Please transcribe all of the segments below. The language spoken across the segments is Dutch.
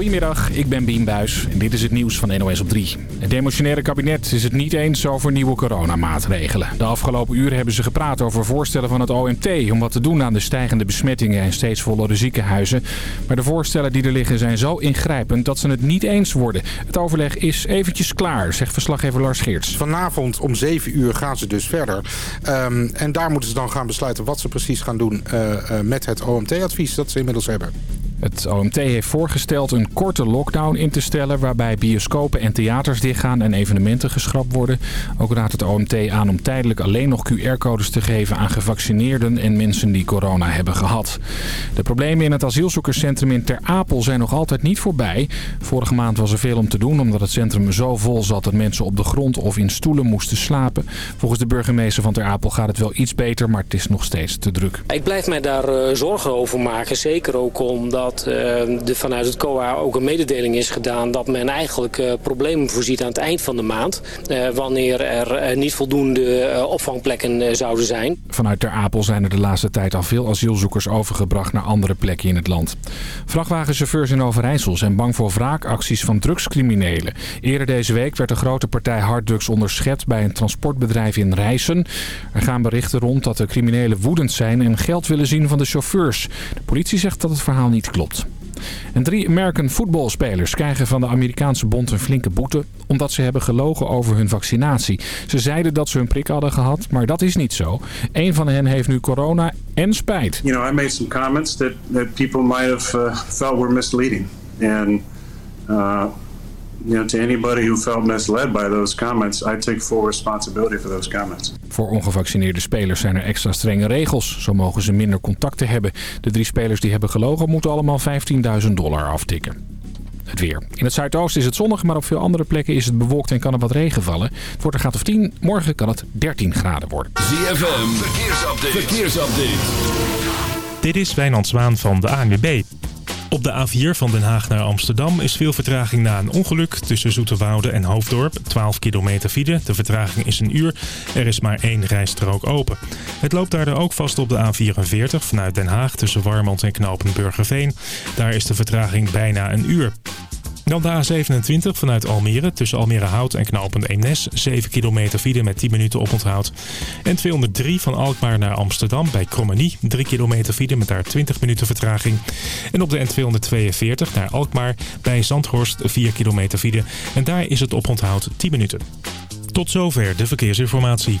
Goedemiddag, ik ben Bien Buis en dit is het nieuws van NOS op 3. Het demotionaire kabinet is het niet eens over nieuwe coronamaatregelen. De afgelopen uren hebben ze gepraat over voorstellen van het OMT... om wat te doen aan de stijgende besmettingen en steeds vollere ziekenhuizen. Maar de voorstellen die er liggen zijn zo ingrijpend dat ze het niet eens worden. Het overleg is eventjes klaar, zegt verslaggever Lars Geerts. Vanavond om 7 uur gaan ze dus verder. Ehm, en daar moeten ze dan gaan besluiten wat ze precies gaan doen uh, uh, met het OMT-advies dat ze inmiddels hebben. Het OMT heeft voorgesteld een korte lockdown in te stellen... waarbij bioscopen en theaters dichtgaan en evenementen geschrapt worden. Ook raadt het OMT aan om tijdelijk alleen nog QR-codes te geven... aan gevaccineerden en mensen die corona hebben gehad. De problemen in het asielzoekerscentrum in Ter Apel zijn nog altijd niet voorbij. Vorige maand was er veel om te doen omdat het centrum zo vol zat... dat mensen op de grond of in stoelen moesten slapen. Volgens de burgemeester van Ter Apel gaat het wel iets beter... maar het is nog steeds te druk. Ik blijf mij daar uh, zorgen over maken. Zeker ook omdat dat er vanuit het COA ook een mededeling is gedaan... dat men eigenlijk uh, problemen voorziet aan het eind van de maand... Uh, wanneer er niet voldoende opvangplekken zouden zijn. Vanuit Ter Apel zijn er de laatste tijd al veel asielzoekers overgebracht... naar andere plekken in het land. Vrachtwagenchauffeurs in Overijssel zijn bang voor wraakacties van drugscriminelen. Eerder deze week werd een grote partij harddrugs onderschept... bij een transportbedrijf in Rijssen. Er gaan berichten rond dat de criminelen woedend zijn... en geld willen zien van de chauffeurs. De politie zegt dat het verhaal niet klopt. En drie American voetbalspelers krijgen van de Amerikaanse bond een flinke boete... omdat ze hebben gelogen over hun vaccinatie. Ze zeiden dat ze hun prik hadden gehad, maar dat is niet zo. Een van hen heeft nu corona en spijt. You know, I made some comments that, people might have uh, were misleading. And... Uh you know, to anybody who felt misled by those comments, I take full responsibility for those comments. Voor ongevaccineerde spelers zijn er extra strenge regels. Zo mogen ze minder contacten hebben. De drie spelers die hebben gelogen moeten allemaal 15.000 dollar aftikken. Het weer. In het zuidoosten is het zonnig, maar op veel andere plekken is het bewolkt en kan er wat regen vallen. Het wordt een graad of 10. Morgen kan het 13 graden worden. ZFM, verkeersupdate. verkeersupdate. Dit is Wijnand Zwaan van de ANWB. Op de A4 van Den Haag naar Amsterdam is veel vertraging na een ongeluk tussen Zoeterwoude en Hoofddorp. 12 kilometer file. De vertraging is een uur. Er is maar één rijstrook open. Het loopt daardoor ook vast op de A44 vanuit Den Haag tussen Warmond en Knopen Daar is de vertraging bijna een uur. Dan de A27 vanuit Almere tussen Almere Hout en knooppunt Eemnes. 7 kilometer file met 10 minuten oponthoud. En 203 van Alkmaar naar Amsterdam bij Krommenie. 3 kilometer file met daar 20 minuten vertraging. En op de N242 naar Alkmaar bij Zandhorst 4 kilometer file. En daar is het oponthoud 10 minuten. Tot zover de verkeersinformatie.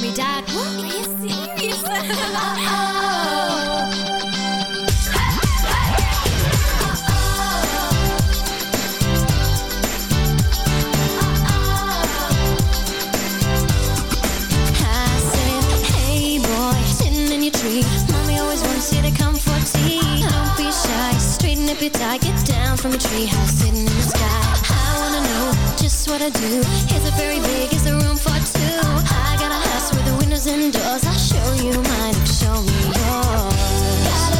me, Dad. Are you serious? oh. if you die, get down from a treehouse sitting in the sky. I wanna know just what I do. Is it very big? Is there room for two? doors and doors. I'll show you mine, show me yours.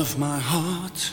of my heart.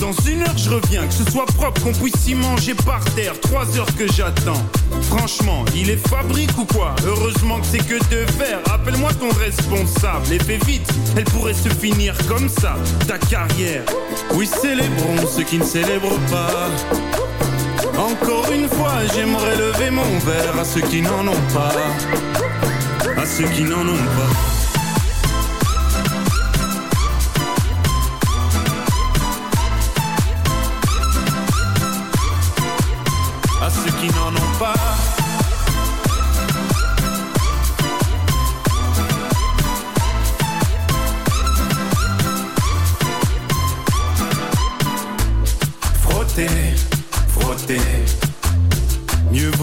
Dans une heure je reviens, que ce soit propre, qu'on puisse y manger par terre. Trois heures que j'attends. Franchement, il est fabrique ou quoi? Heureusement que c'est que de verre. Appelle-moi ton responsable et fais vite. Elle pourrait se finir comme ça, ta carrière. Oui, célébrons ceux qui ne célèbrent pas. Encore une fois, j'aimerais lever mon verre à ceux qui n'en ont pas. À ceux qui n'en ont pas.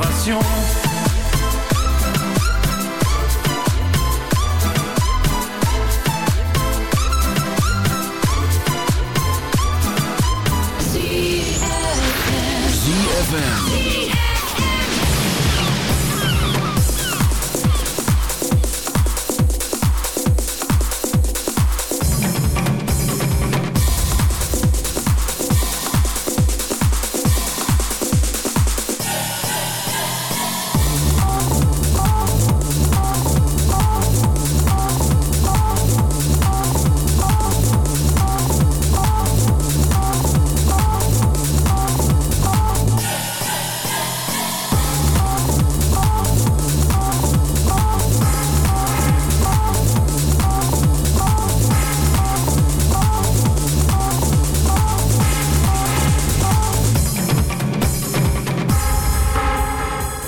vibrations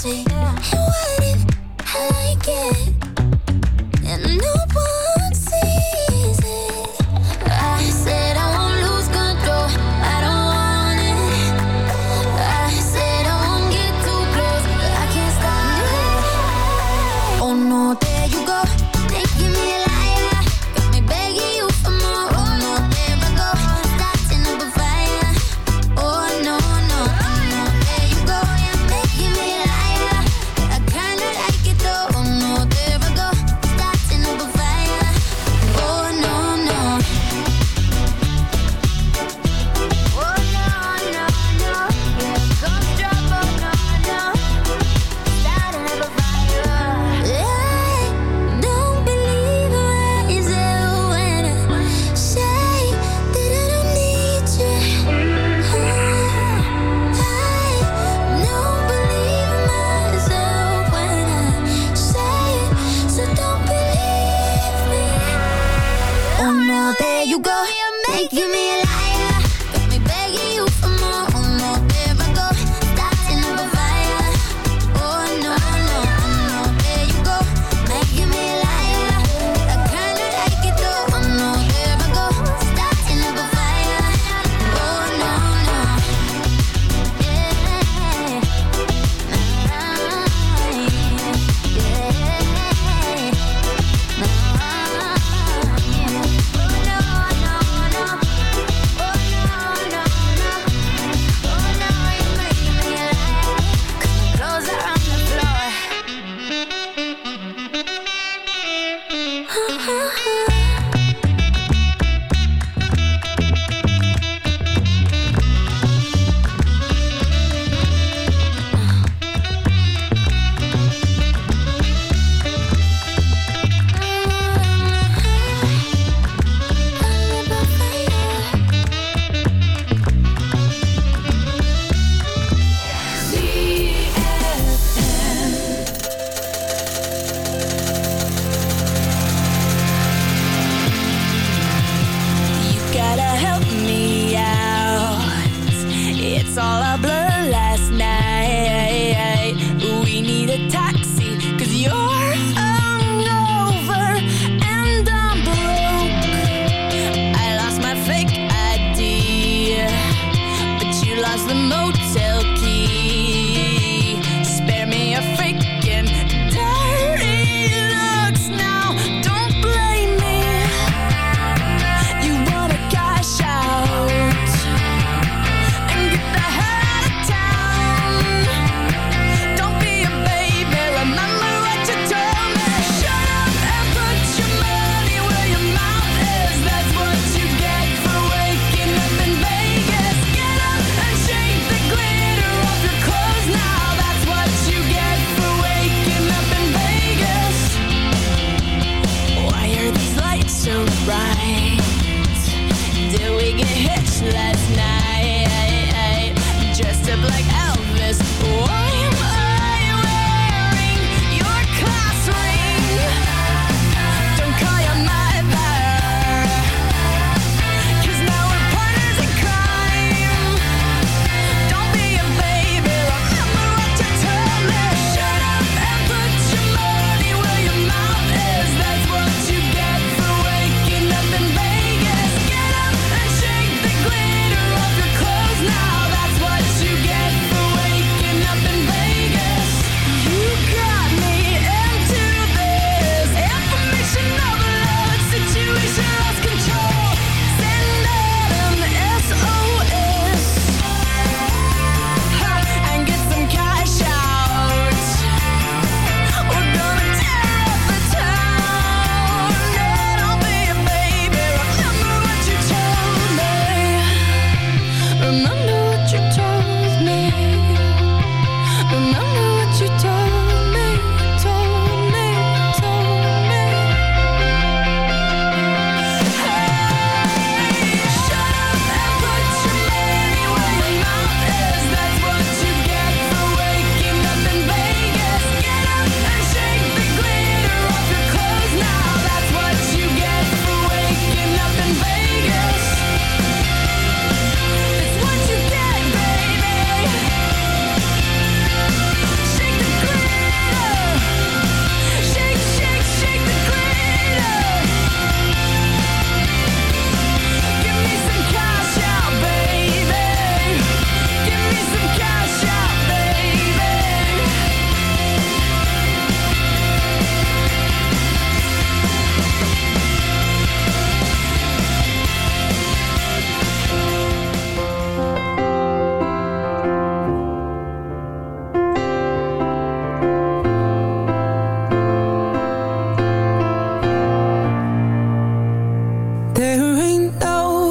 see.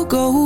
go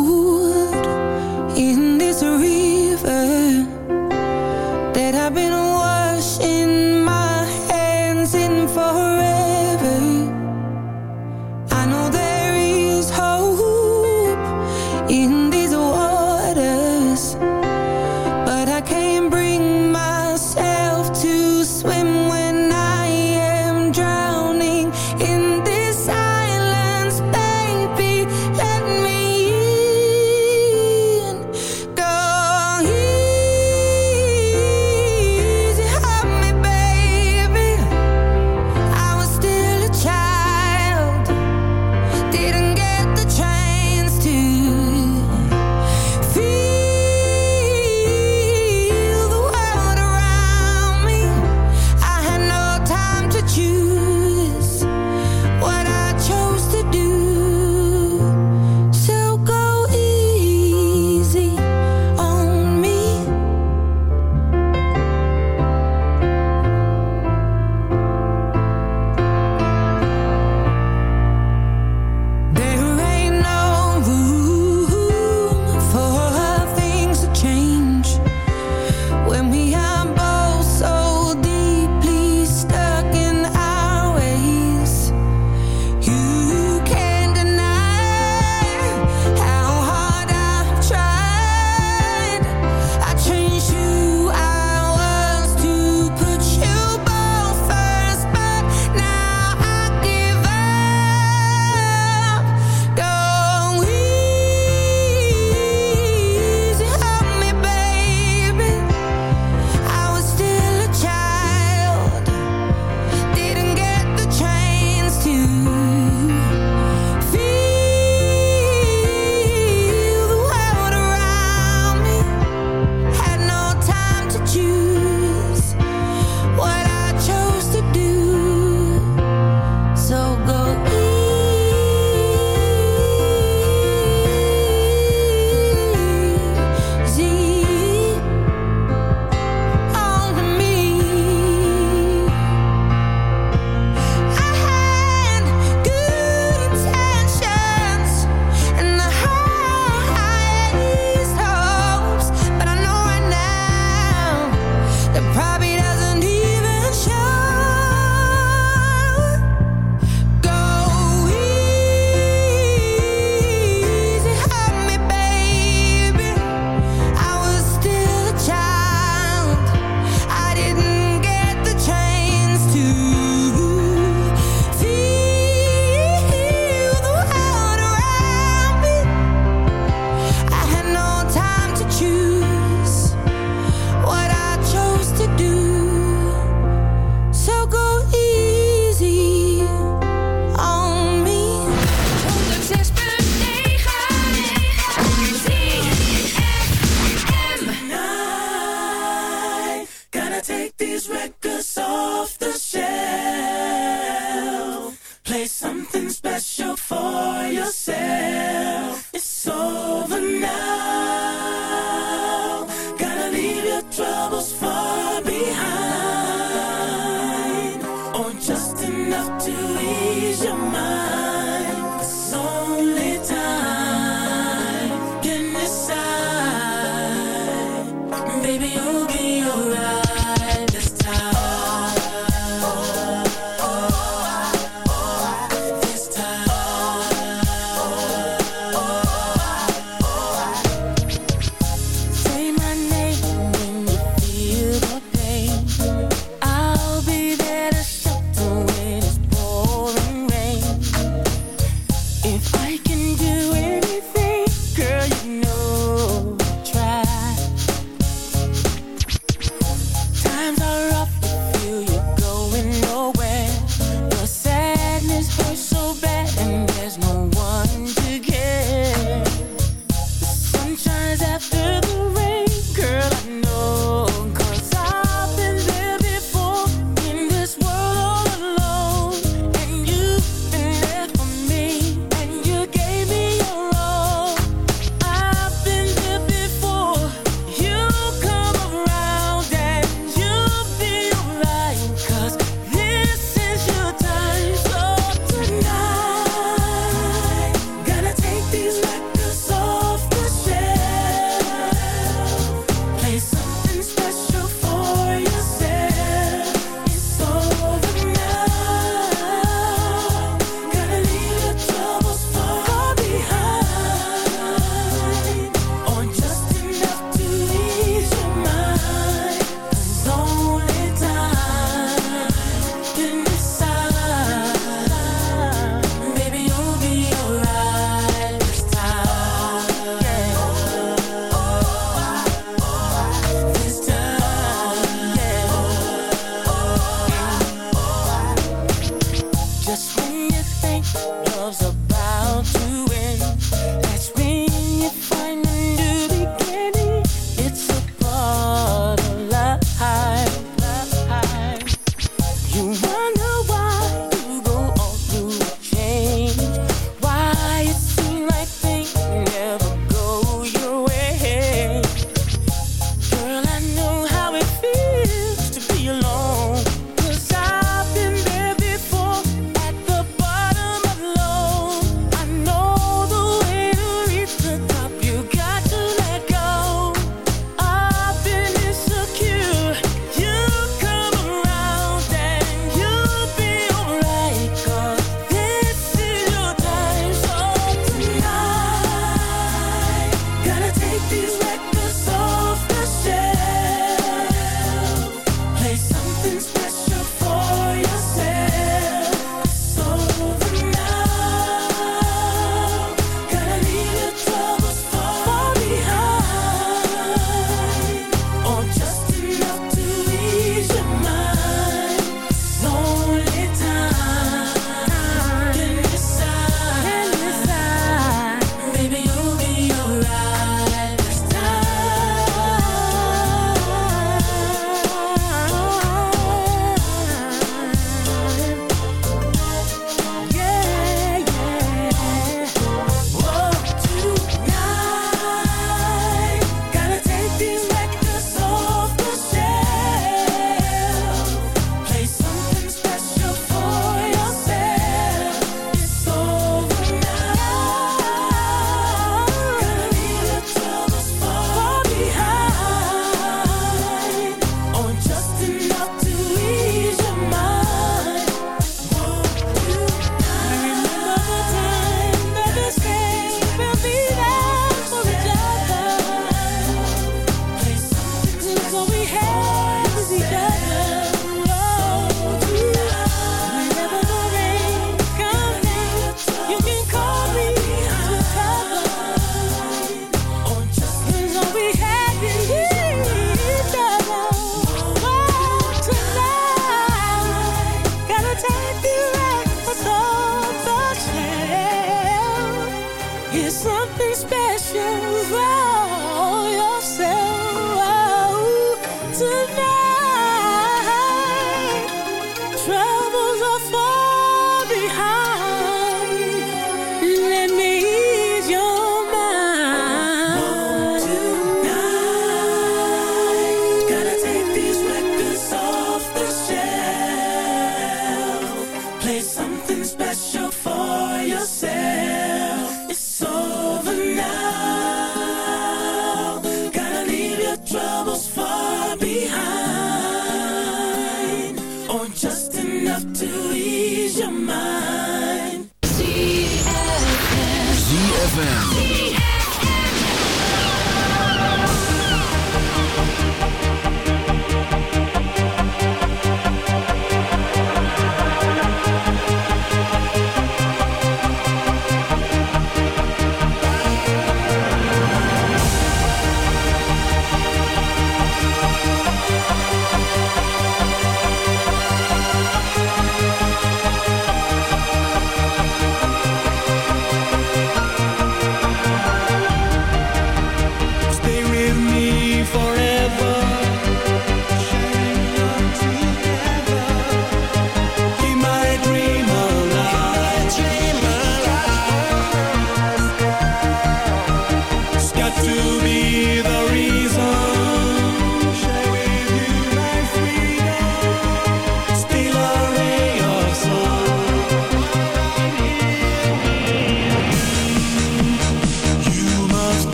Thank you.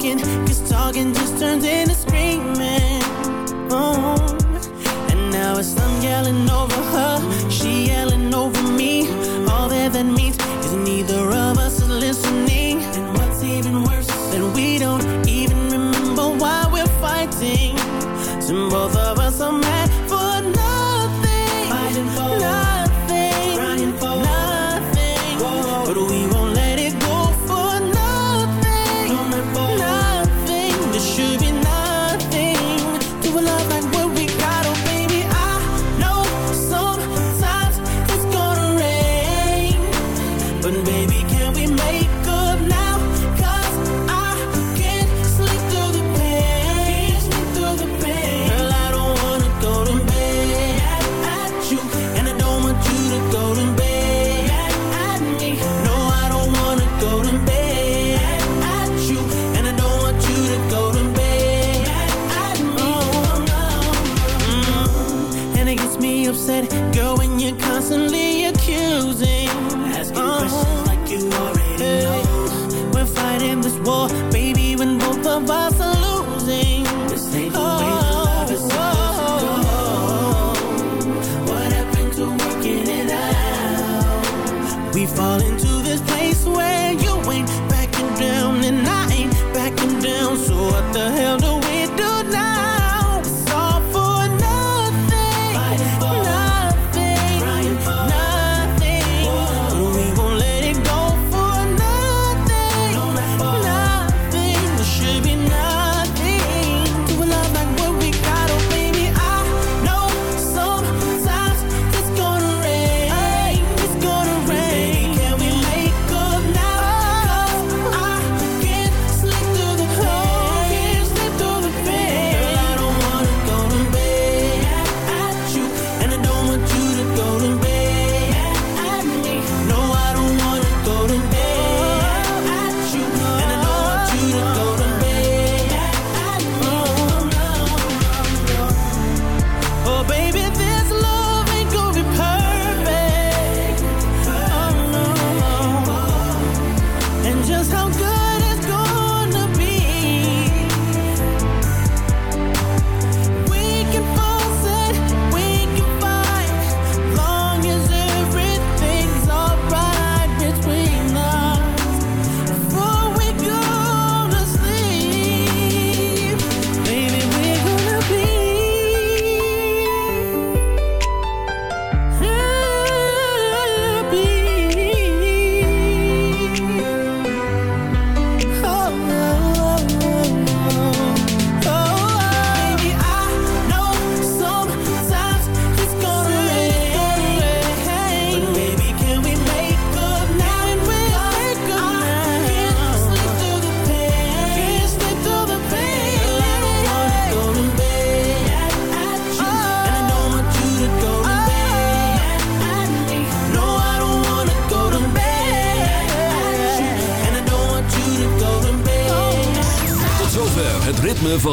talking, cause talking just turns into screaming. Oh. And now it's some yelling over